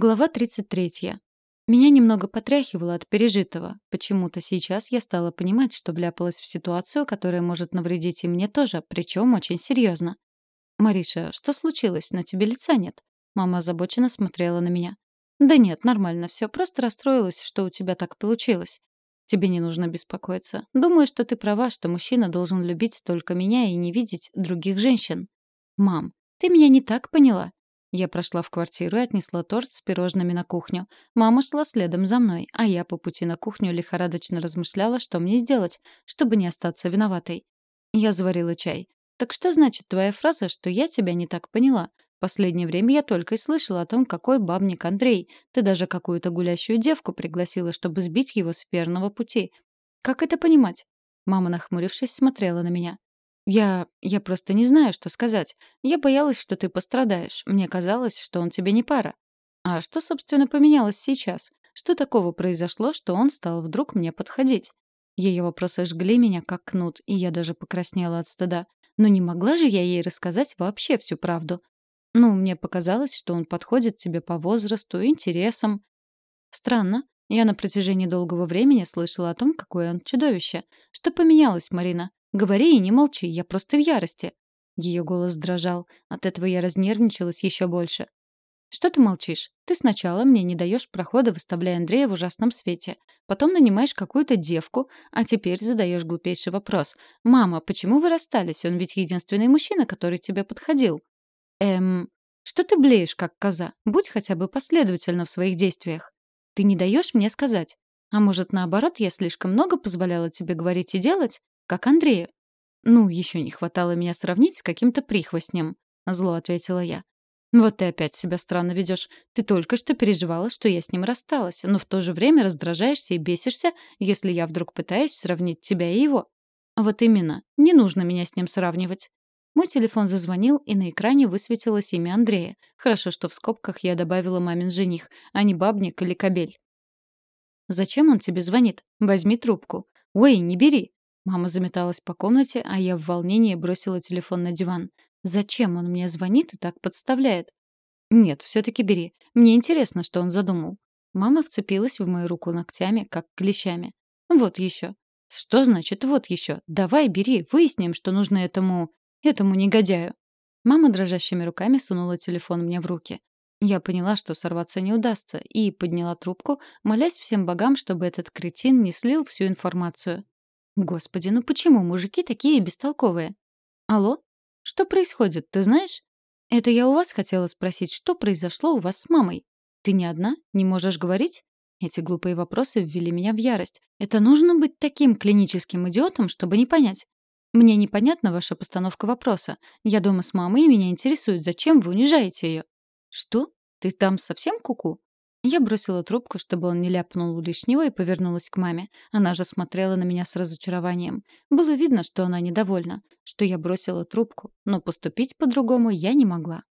Глава 33. Меня немного потряхивало от пережитого. Почему-то сейчас я стала понимать, что вляпалась в ситуацию, которая может навредить и мне тоже, причем очень серьезно. «Мариша, что случилось? На тебе лица нет?» Мама озабоченно смотрела на меня. «Да нет, нормально все. Просто расстроилась, что у тебя так получилось. Тебе не нужно беспокоиться. Думаю, что ты права, что мужчина должен любить только меня и не видеть других женщин. Мам, ты меня не так поняла. Я прошла в квартиру и отнесла торт с пирожными на кухню. Мама шла следом за мной, а я по пути на кухню лихорадочно размышляла, что мне сделать, чтобы не остаться виноватой. Я заварила чай. «Так что значит твоя фраза, что я тебя не так поняла? Последнее время я только и слышала о том, какой бабник Андрей. Ты даже какую-то гулящую девку пригласила, чтобы сбить его с верного пути. Как это понимать?» Мама, нахмурившись, смотрела на меня. Я... я просто не знаю, что сказать. Я боялась, что ты пострадаешь. Мне казалось, что он тебе не пара. А что, собственно, поменялось сейчас? Что такого произошло, что он стал вдруг мне подходить? Ее вопросы жгли меня, как кнут, и я даже покраснела от стыда. Но не могла же я ей рассказать вообще всю правду. Ну, мне показалось, что он подходит тебе по возрасту, интересам. Странно. Я на протяжении долгого времени слышала о том, какое он чудовище. Что поменялось, Марина? Говори и не молчи, я просто в ярости». Ее голос дрожал. От этого я разнервничалась еще больше. «Что ты молчишь? Ты сначала мне не даешь прохода, выставляя Андрея в ужасном свете. Потом нанимаешь какую-то девку, а теперь задаешь глупейший вопрос. «Мама, почему вы расстались? Он ведь единственный мужчина, который тебе подходил». «Эм, что ты блеешь, как коза? Будь хотя бы последовательна в своих действиях. Ты не даешь мне сказать. А может, наоборот, я слишком много позволяла тебе говорить и делать? Как Андрею. Ну, еще не хватало меня сравнить с каким-то прихвостнем, зло ответила я. Вот ты опять себя странно ведешь. Ты только что переживала, что я с ним рассталась, но в то же время раздражаешься и бесишься, если я вдруг пытаюсь сравнить тебя и его. Вот именно. Не нужно меня с ним сравнивать. Мой телефон зазвонил, и на экране высветилось имя Андрея. Хорошо, что в скобках я добавила мамин жених, а не бабник или кобель. «Зачем он тебе звонит? Возьми трубку». «Ой, не бери!» Мама заметалась по комнате, а я в волнении бросила телефон на диван. Зачем он мне звонит и так подставляет? Нет, все-таки бери. Мне интересно, что он задумал. Мама вцепилась в мою руку ногтями, как клещами. Вот еще. Что значит вот еще? Давай, бери, выясним, что нужно этому... этому негодяю. Мама дрожащими руками сунула телефон мне в руки. Я поняла, что сорваться не удастся, и подняла трубку, молясь всем богам, чтобы этот кретин не слил всю информацию. Господи, ну почему мужики такие бестолковые? Алло? Что происходит, ты знаешь? Это я у вас хотела спросить, что произошло у вас с мамой? Ты не одна? Не можешь говорить? Эти глупые вопросы ввели меня в ярость. Это нужно быть таким клиническим идиотом, чтобы не понять. Мне непонятна ваша постановка вопроса. Я дома с мамой, и меня интересует, зачем вы унижаете ее. Что? Ты там совсем куку? -ку? Я бросила трубку, чтобы он не ляпнул лишнего, и повернулась к маме. Она же смотрела на меня с разочарованием. Было видно, что она недовольна, что я бросила трубку, но поступить по-другому я не могла.